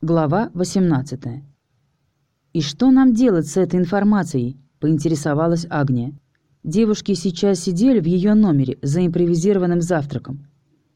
Глава 18. «И что нам делать с этой информацией?» – поинтересовалась Агния. Девушки сейчас сидели в ее номере за импровизированным завтраком.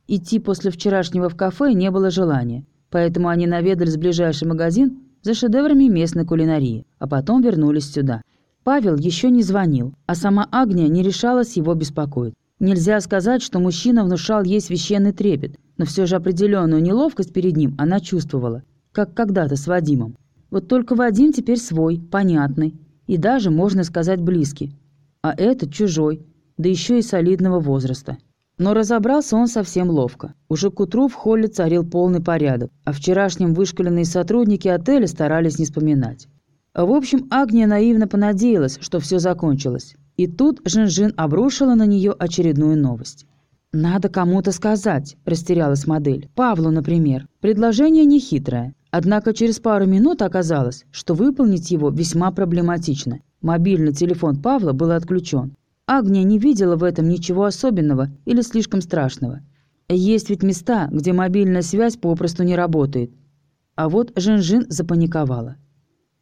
Идти после вчерашнего в кафе не было желания, поэтому они наведались в ближайший магазин за шедеврами местной кулинарии, а потом вернулись сюда. Павел еще не звонил, а сама Агния не решалась его беспокоить. Нельзя сказать, что мужчина внушал ей священный трепет, но все же определенную неловкость перед ним она чувствовала – как когда-то с Вадимом. Вот только Вадим теперь свой, понятный, и даже, можно сказать, близкий. А этот чужой, да еще и солидного возраста. Но разобрался он совсем ловко. Уже к утру в холле царил полный порядок, а вчерашнем вышкаленные сотрудники отеля старались не вспоминать. В общем, Агния наивно понадеялась, что все закончилось. И тут Жин-Жин обрушила на нее очередную новость. «Надо кому-то сказать», – растерялась модель. «Павлу, например. Предложение нехитрое. Однако через пару минут оказалось, что выполнить его весьма проблематично. Мобильный телефон Павла был отключен. Агния не видела в этом ничего особенного или слишком страшного. Есть ведь места, где мобильная связь попросту не работает. А вот Жин-Жин запаниковала.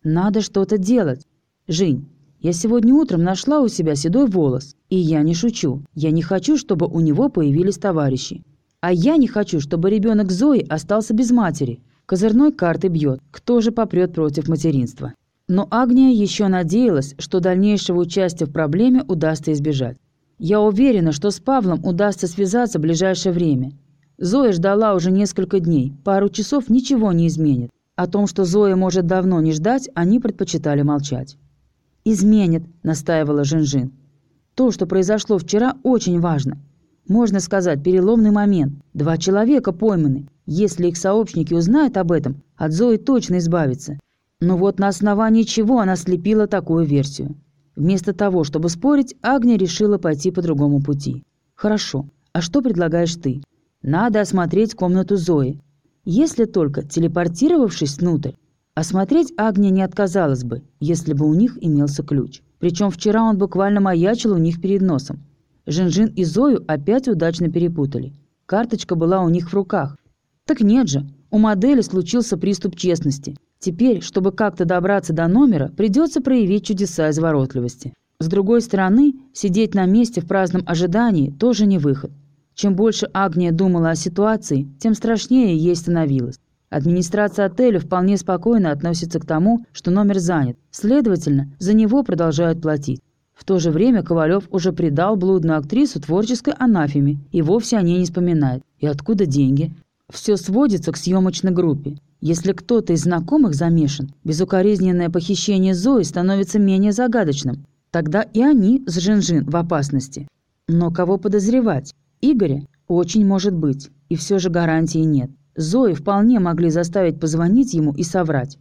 «Надо что-то делать. Жень, я сегодня утром нашла у себя седой волос. И я не шучу. Я не хочу, чтобы у него появились товарищи. А я не хочу, чтобы ребенок Зои остался без матери. Козырной карты бьет, кто же попрет против материнства. Но Агния еще надеялась, что дальнейшего участия в проблеме удастся избежать. Я уверена, что с Павлом удастся связаться в ближайшее время. Зоя ждала уже несколько дней, пару часов ничего не изменит. О том, что Зоя может давно не ждать, они предпочитали молчать. «Изменит», – настаивала Жинжин. «То, что произошло вчера, очень важно. Можно сказать, переломный момент. Два человека пойманы. Если их сообщники узнают об этом, от Зои точно избавится. Но вот на основании чего она слепила такую версию? Вместо того, чтобы спорить, Агния решила пойти по другому пути. «Хорошо. А что предлагаешь ты?» «Надо осмотреть комнату Зои. Если только, телепортировавшись внутрь, осмотреть Агния не отказалась бы, если бы у них имелся ключ. Причем вчера он буквально маячил у них перед носом. Жинжин и Зою опять удачно перепутали. Карточка была у них в руках, так нет же, у модели случился приступ честности. Теперь, чтобы как-то добраться до номера, придется проявить чудеса изворотливости. С другой стороны, сидеть на месте в праздном ожидании тоже не выход. Чем больше Агния думала о ситуации, тем страшнее ей становилось. Администрация отеля вполне спокойно относится к тому, что номер занят. Следовательно, за него продолжают платить. В то же время Ковалев уже предал блудную актрису творческой анафеме и вовсе о ней не вспоминает. И откуда деньги? Все сводится к съемочной группе. Если кто-то из знакомых замешан, безукоризненное похищение Зои становится менее загадочным. Тогда и они с Жинжин в опасности. Но кого подозревать? Игоря? Очень может быть. И все же гарантии нет. Зои вполне могли заставить позвонить ему и соврать.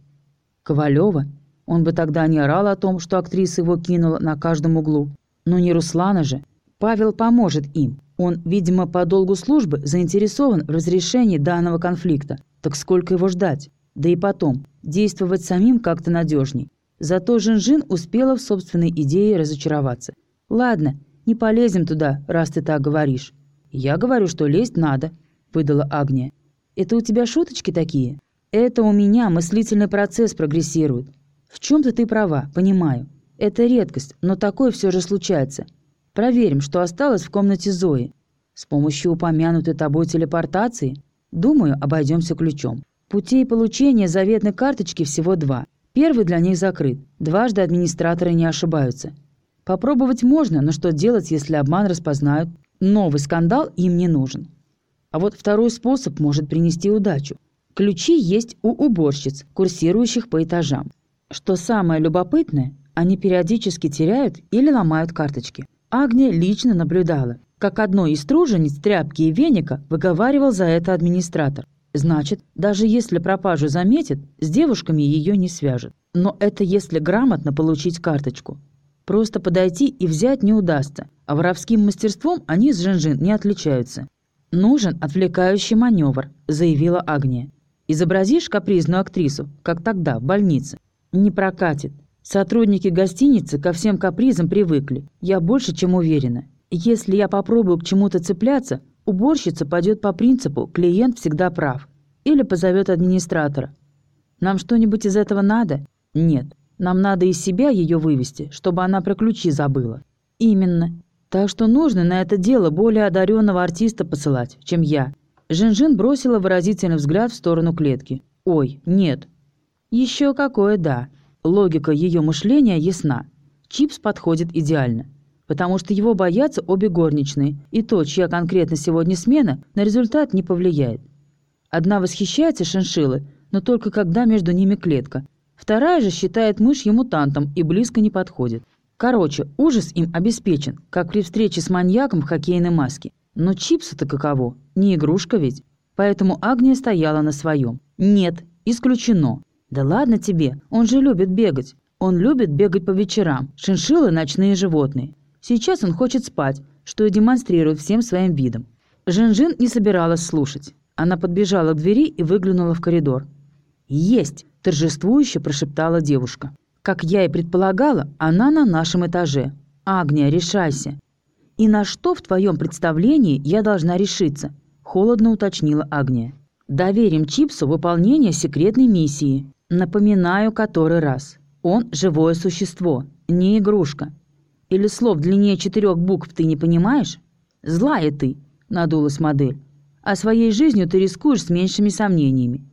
Ковалева? Он бы тогда не орал о том, что актриса его кинула на каждом углу. Но не Руслана же. Павел поможет им. Он, видимо, по долгу службы заинтересован в разрешении данного конфликта. Так сколько его ждать? Да и потом, действовать самим как-то надежней. Зато Жинжин успела в собственной идее разочароваться. «Ладно, не полезем туда, раз ты так говоришь». «Я говорю, что лезть надо», – выдала Агния. «Это у тебя шуточки такие?» «Это у меня мыслительный процесс прогрессирует. В чем-то ты права, понимаю. Это редкость, но такое все же случается. Проверим, что осталось в комнате Зои. С помощью упомянутой тобой телепортации, думаю, обойдемся ключом. Путей получения заветной карточки всего два. Первый для них закрыт. Дважды администраторы не ошибаются. Попробовать можно, но что делать, если обман распознают? Новый скандал им не нужен. А вот второй способ может принести удачу. Ключи есть у уборщиц, курсирующих по этажам. Что самое любопытное, они периодически теряют или ломают карточки. Агния лично наблюдала, как одной из тружениц тряпки и веника выговаривал за это администратор. Значит, даже если пропажу заметит, с девушками ее не свяжет. Но это если грамотно получить карточку. Просто подойти и взять не удастся, а воровским мастерством они с Жинжин не отличаются. «Нужен отвлекающий маневр», – заявила Агния. «Изобразишь капризную актрису, как тогда, в больнице?» «Не прокатит. Сотрудники гостиницы ко всем капризам привыкли. Я больше чем уверена. Если я попробую к чему-то цепляться, уборщица пойдет по принципу «клиент всегда прав» или позовет администратора. Нам что-нибудь из этого надо? Нет. Нам надо из себя ее вывести, чтобы она про ключи забыла. Именно. Так что нужно на это дело более одаренного артиста посылать, чем я. Жин-Жин бросила выразительный взгляд в сторону клетки. Ой, нет. Еще какое да. Логика ее мышления ясна. Чипс подходит идеально. Потому что его боятся обе горничные, и то, чья конкретно сегодня смена, на результат не повлияет. Одна восхищается шиншиллы, но только когда между ними клетка. Вторая же считает мышь ему мутантом и близко не подходит. Короче, ужас им обеспечен, как при встрече с маньяком в хоккейной маске. Но чипсы-то каково? Не игрушка ведь. Поэтому Агния стояла на своем. Нет, исключено. Да ладно тебе, он же любит бегать. Он любит бегать по вечерам. Шиншиллы – ночные животные. Сейчас он хочет спать, что и демонстрирует всем своим видом. Жин-Жин не собиралась слушать. Она подбежала к двери и выглянула в коридор. «Есть!» – торжествующе прошептала девушка. «Как я и предполагала, она на нашем этаже. Агния, решайся!» «И на что в твоем представлении я должна решиться?» – холодно уточнила Агния. «Доверим Чипсу выполнение секретной миссии. Напоминаю который раз. Он – живое существо, не игрушка. Или слов длиннее четырех букв ты не понимаешь? Злая ты!» – надулась модель а своей жизнью ты рискуешь с меньшими сомнениями.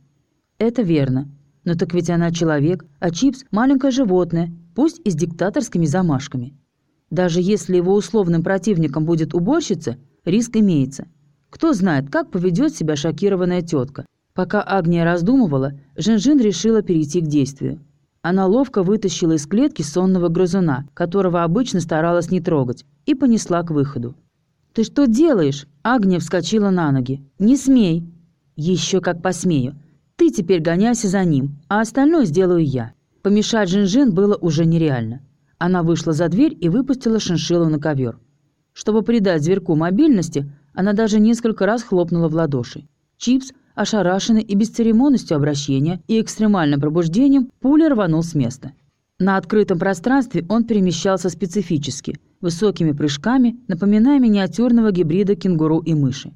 Это верно. Но так ведь она человек, а Чипс – маленькое животное, пусть и с диктаторскими замашками. Даже если его условным противником будет уборщица, риск имеется. Кто знает, как поведет себя шокированная тетка. Пока Агния раздумывала, Жин-Жин решила перейти к действию. Она ловко вытащила из клетки сонного грызуна, которого обычно старалась не трогать, и понесла к выходу. «Ты что делаешь?» Агния вскочила на ноги. «Не смей!» «Еще как посмею. Ты теперь гоняйся за ним, а остальное сделаю я». Помешать Жин-Жин было уже нереально. Она вышла за дверь и выпустила шиншиллу на ковер. Чтобы придать зверьку мобильности, она даже несколько раз хлопнула в ладоши. Чипс, ошарашенный и бесцеремонностью обращения и экстремальным пробуждением, пуля рванул с места. На открытом пространстве он перемещался специфически, высокими прыжками, напоминая миниатюрного гибрида кенгуру и мыши.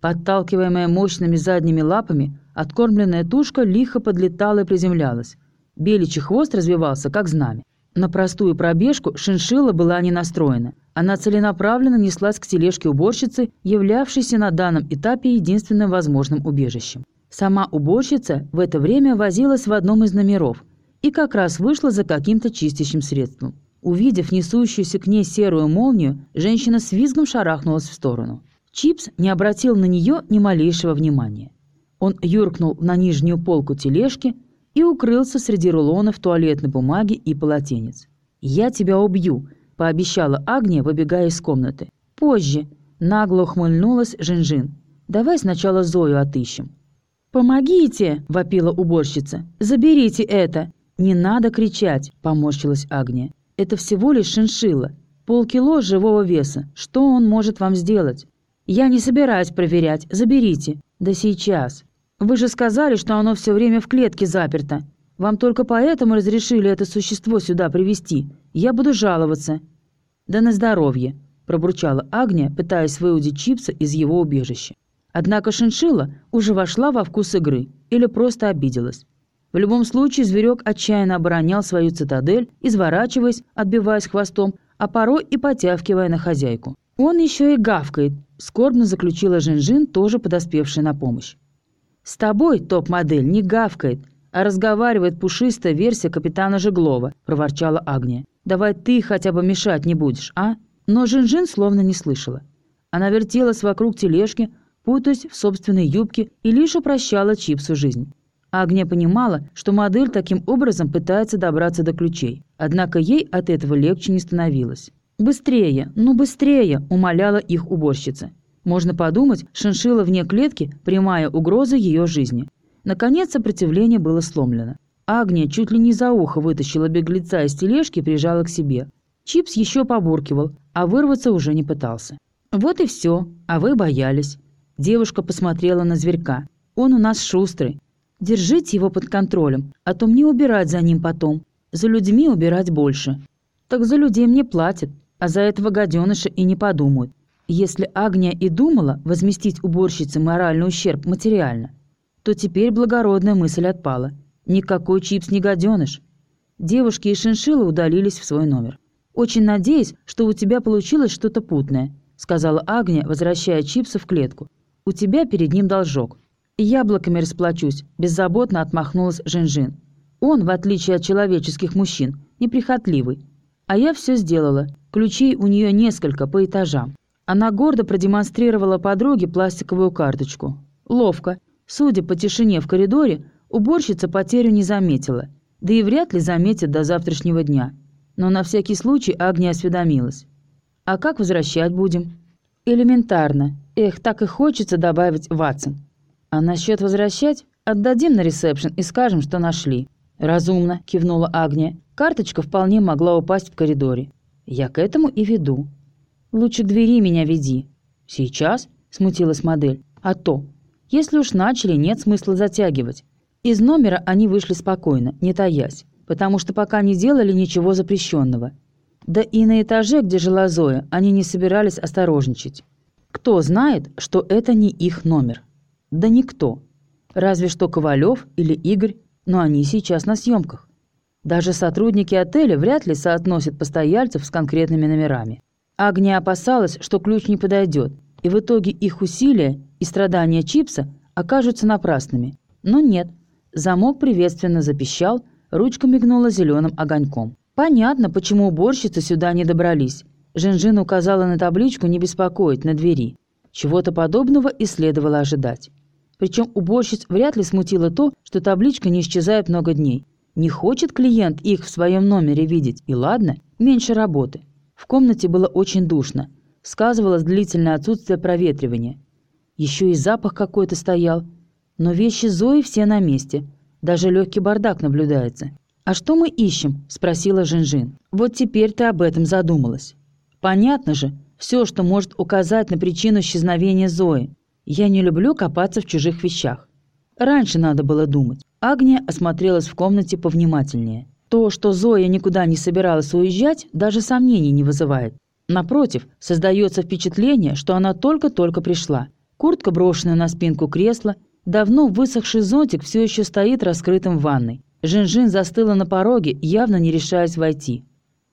Подталкиваемая мощными задними лапами, откормленная тушка лихо подлетала и приземлялась. Беличий хвост развивался, как знамя. На простую пробежку шиншилла была не настроена. Она целенаправленно неслась к тележке уборщицы, являвшейся на данном этапе единственным возможным убежищем. Сама уборщица в это время возилась в одном из номеров, и как раз вышла за каким-то чистящим средством. Увидев несущуюся к ней серую молнию, женщина с визгом шарахнулась в сторону. Чипс не обратил на нее ни малейшего внимания. Он юркнул на нижнюю полку тележки и укрылся среди рулонов туалетной бумаги и полотенец. «Я тебя убью», – пообещала Агния, выбегая из комнаты. «Позже», – нагло ухмыльнулась Жинжин. «Давай сначала Зою отыщем». «Помогите!» – вопила уборщица. «Заберите это! «Не надо кричать», – поморщилась Агния. «Это всего лишь шиншилла. Полкило живого веса. Что он может вам сделать?» «Я не собираюсь проверять. Заберите». «Да сейчас». «Вы же сказали, что оно все время в клетке заперто. Вам только поэтому разрешили это существо сюда привести. Я буду жаловаться». «Да на здоровье», – пробурчала Агния, пытаясь выудить чипса из его убежища. Однако шиншилла уже вошла во вкус игры или просто обиделась. В любом случае зверек отчаянно оборонял свою цитадель, изворачиваясь, отбиваясь хвостом, а порой и потявкивая на хозяйку. «Он еще и гавкает», – скорбно заключила Жинжин, тоже подоспевшая на помощь. «С тобой, топ-модель, не гавкает, а разговаривает пушистая версия капитана Жеглова», – проворчала Агния. «Давай ты хотя бы мешать не будешь, а?» Но Жинжин словно не слышала. Она вертелась вокруг тележки, путаясь в собственной юбке и лишь упрощала Чипсу жизнь. Агния понимала, что модель таким образом пытается добраться до ключей. Однако ей от этого легче не становилось. «Быстрее, ну быстрее!» – умоляла их уборщица. Можно подумать, шиншила вне клетки – прямая угроза ее жизни. Наконец сопротивление было сломлено. Агния чуть ли не за ухо вытащила беглеца из тележки и прижала к себе. Чипс еще побуркивал, а вырваться уже не пытался. «Вот и все, а вы боялись». Девушка посмотрела на зверька. «Он у нас шустрый, Держите его под контролем, а то мне убирать за ним потом. За людьми убирать больше. Так за людей мне платят, а за этого гаденыша и не подумают. Если Агния и думала возместить уборщице моральный ущерб материально, то теперь благородная мысль отпала. Никакой чипс не гаденыш. Девушки и шиншиллы удалились в свой номер. «Очень надеюсь, что у тебя получилось что-то путное», сказала Агния, возвращая чипсы в клетку. «У тебя перед ним должок». «Яблоками расплачусь», беззаботно отмахнулась Жинжин. «Он, в отличие от человеческих мужчин, неприхотливый. А я все сделала. Ключей у нее несколько по этажам. Она гордо продемонстрировала подруге пластиковую карточку. Ловко. Судя по тишине в коридоре, уборщица потерю не заметила. Да и вряд ли заметит до завтрашнего дня. Но на всякий случай Агния осведомилась. «А как возвращать будем?» «Элементарно. Эх, так и хочется добавить Ватсон. А насчет возвращать? Отдадим на ресепшн и скажем, что нашли». «Разумно», – кивнула Агния. Карточка вполне могла упасть в коридоре. Я к этому и веду. Лучше к двери меня веди. Сейчас? Смутилась модель. А то. Если уж начали, нет смысла затягивать. Из номера они вышли спокойно, не таясь, потому что пока не делали ничего запрещенного. Да и на этаже, где жила Зоя, они не собирались осторожничать. Кто знает, что это не их номер? Да никто. Разве что Ковалев или Игорь, но они сейчас на съемках. Даже сотрудники отеля вряд ли соотносят постояльцев с конкретными номерами. Агния опасалась, что ключ не подойдет, и в итоге их усилия и страдания Чипса окажутся напрасными. Но нет. Замок приветственно запищал, ручка мигнула зеленым огоньком. Понятно, почему уборщицы сюда не добрались. Жинжин указала на табличку «Не беспокоить» на двери. Чего-то подобного и следовало ожидать. Причем уборщиц вряд ли смутило то, что табличка не исчезает много дней. Не хочет клиент их в своем номере видеть, и ладно, меньше работы. В комнате было очень душно. Сказывалось длительное отсутствие проветривания. Еще и запах какой-то стоял. Но вещи Зои все на месте. Даже легкий бардак наблюдается. «А что мы ищем?» – спросила Жинжин. «Вот теперь ты об этом задумалась». «Понятно же, все, что может указать на причину исчезновения Зои. Я не люблю копаться в чужих вещах. Раньше надо было думать. Агния осмотрелась в комнате повнимательнее. То, что Зоя никуда не собиралась уезжать, даже сомнений не вызывает. Напротив, создается впечатление, что она только-только пришла. Куртка брошена на спинку кресла, давно высохший зонтик все еще стоит раскрытым в ванной. Жин-Жин застыла на пороге, явно не решаясь войти.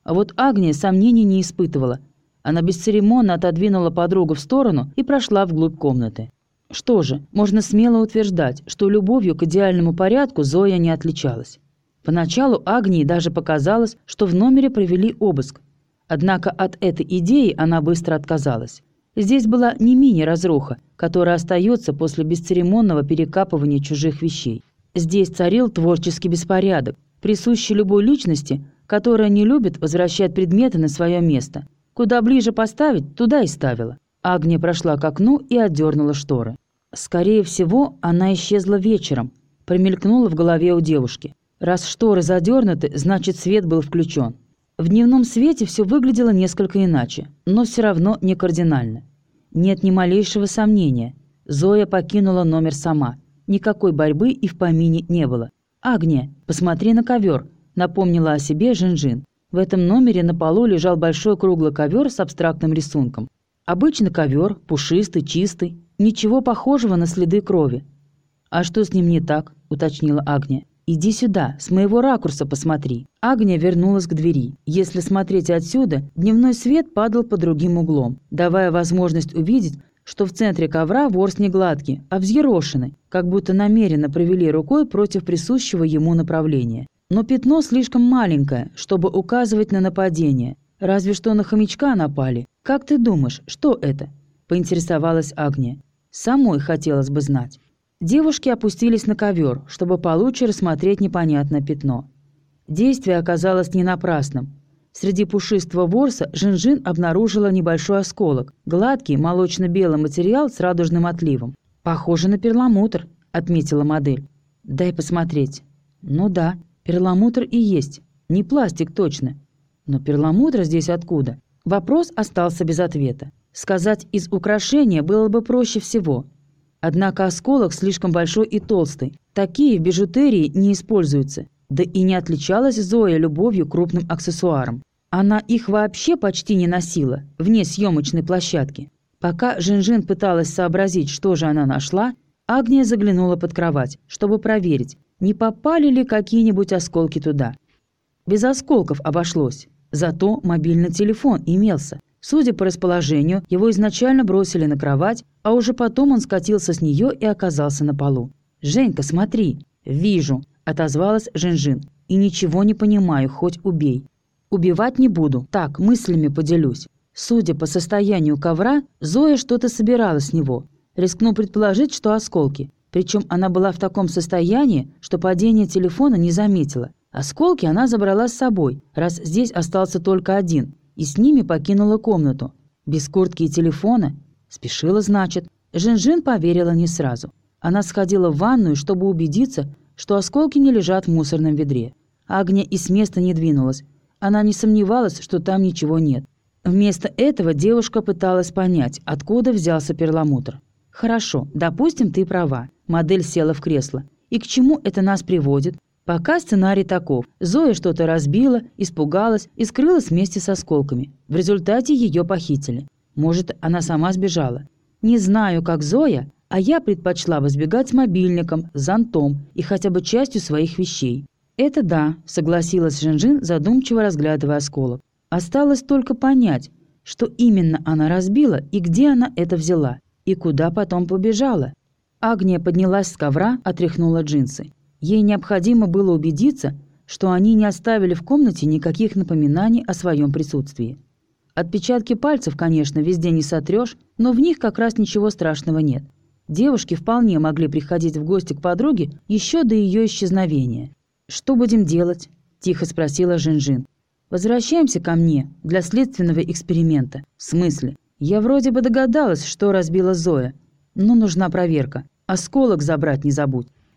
А вот Агния сомнений не испытывала. Она бесцеремонно отодвинула подругу в сторону и прошла вглубь комнаты. Что же, можно смело утверждать, что любовью к идеальному порядку Зоя не отличалась. Поначалу Агнии даже показалось, что в номере провели обыск. Однако от этой идеи она быстро отказалась. Здесь была не мини-разруха, которая остается после бесцеремонного перекапывания чужих вещей. Здесь царил творческий беспорядок, присущий любой личности, которая не любит возвращать предметы на свое место. Куда ближе поставить, туда и ставила. Агния прошла к окну и отдернула шторы. Скорее всего, она исчезла вечером, промелькнула в голове у девушки. Раз шторы задернуты, значит свет был включен. В дневном свете все выглядело несколько иначе, но все равно не кардинально. Нет ни малейшего сомнения. Зоя покинула номер сама. Никакой борьбы и в помине не было. «Агния, посмотри на ковер», — напомнила о себе Жинжин. В этом номере на полу лежал большой круглый ковер с абстрактным рисунком. Обычный ковер, пушистый, чистый, ничего похожего на следы крови. «А что с ним не так?» – уточнила Агния. «Иди сюда, с моего ракурса посмотри». Агния вернулась к двери. Если смотреть отсюда, дневной свет падал по другим углом, давая возможность увидеть, что в центре ковра ворс не гладкий, а взъерошенный, как будто намеренно провели рукой против присущего ему направления. Но пятно слишком маленькое, чтобы указывать на нападение. Разве что на хомячка напали. Как ты думаешь, что это?» – поинтересовалась Агния. «Самой хотелось бы знать». Девушки опустились на ковер, чтобы получше рассмотреть непонятное пятно. Действие оказалось не напрасным. Среди пушистого ворса Жинжин обнаружила небольшой осколок, гладкий молочно-белый материал с радужным отливом. «Похоже на перламутр», – отметила модель. «Дай посмотреть». «Ну да, перламутр и есть. Не пластик точно. Но перламутр здесь откуда? Вопрос остался без ответа. Сказать из украшения было бы проще всего. Однако осколок слишком большой и толстый. Такие в бижутерии не используются. Да и не отличалась Зоя любовью крупным аксессуарам. Она их вообще почти не носила, вне съемочной площадки. Пока Жинжин пыталась сообразить, что же она нашла, Агния заглянула под кровать, чтобы проверить, не попали ли какие-нибудь осколки туда. Без осколков обошлось, зато мобильный телефон имелся. Судя по расположению, его изначально бросили на кровать, а уже потом он скатился с нее и оказался на полу. «Женька, смотри!» «Вижу», – отозвалась Жинжин. «И ничего не понимаю, хоть убей». «Убивать не буду, так, мыслями поделюсь». Судя по состоянию ковра, Зоя что-то собирала с него. Рискну предположить, что осколки. Причем она была в таком состоянии, что падение телефона не заметила. Осколки она забрала с собой, раз здесь остался только один, и с ними покинула комнату. Без куртки и телефона? Спешила, значит. Жин-Жин поверила не сразу. Она сходила в ванную, чтобы убедиться, что осколки не лежат в мусорном ведре. Агния и с места не двинулась. Она не сомневалась, что там ничего нет. Вместо этого девушка пыталась понять, откуда взялся перламутр. «Хорошо, допустим, ты права». Модель села в кресло. «И к чему это нас приводит?» Пока сценарий таков. Зоя что-то разбила, испугалась и скрылась вместе с осколками. В результате ее похитили. Может, она сама сбежала. Не знаю, как Зоя, а я предпочла бы сбегать с мобильником, зонтом и хотя бы частью своих вещей. «Это да», — согласилась Жинжин, задумчиво разглядывая осколок. «Осталось только понять, что именно она разбила и где она это взяла, и куда потом побежала». Агния поднялась с ковра, отряхнула джинсы. Ей необходимо было убедиться, что они не оставили в комнате никаких напоминаний о своем присутствии. Отпечатки пальцев, конечно, везде не сотрешь, но в них как раз ничего страшного нет. Девушки вполне могли приходить в гости к подруге еще до ее исчезновения. «Что будем делать?» – тихо спросила Жинжин. «Возвращаемся ко мне для следственного эксперимента. В смысле? Я вроде бы догадалась, что разбила Зоя. Но нужна проверка. Осколок забрать не забудь».